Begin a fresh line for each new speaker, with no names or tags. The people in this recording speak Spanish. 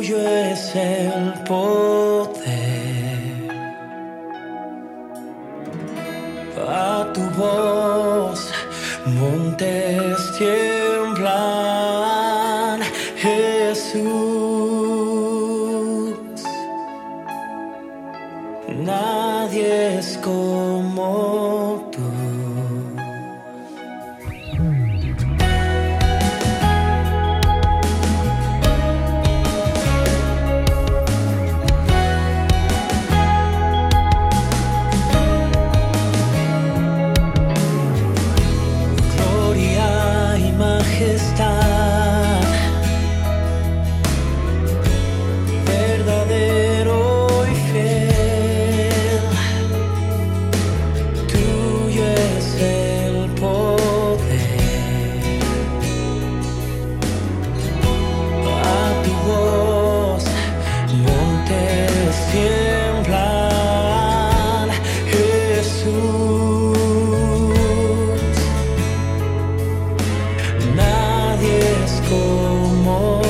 Tuyo es el poder. A tu voz, montes tiemblan, Jesús. como